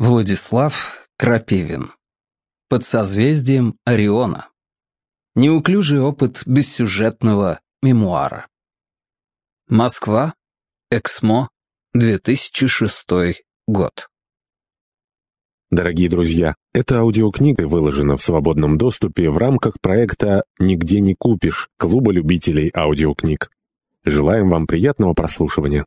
Владислав Крапивин. Под созвездием Ориона. Неуклюжий опыт бессюжетного мемуара. Москва. Эксмо. 2006 год. Дорогие друзья, эта аудиокнига выложена в свободном доступе в рамках проекта «Нигде не купишь» Клуба любителей аудиокниг. Желаем вам приятного прослушивания.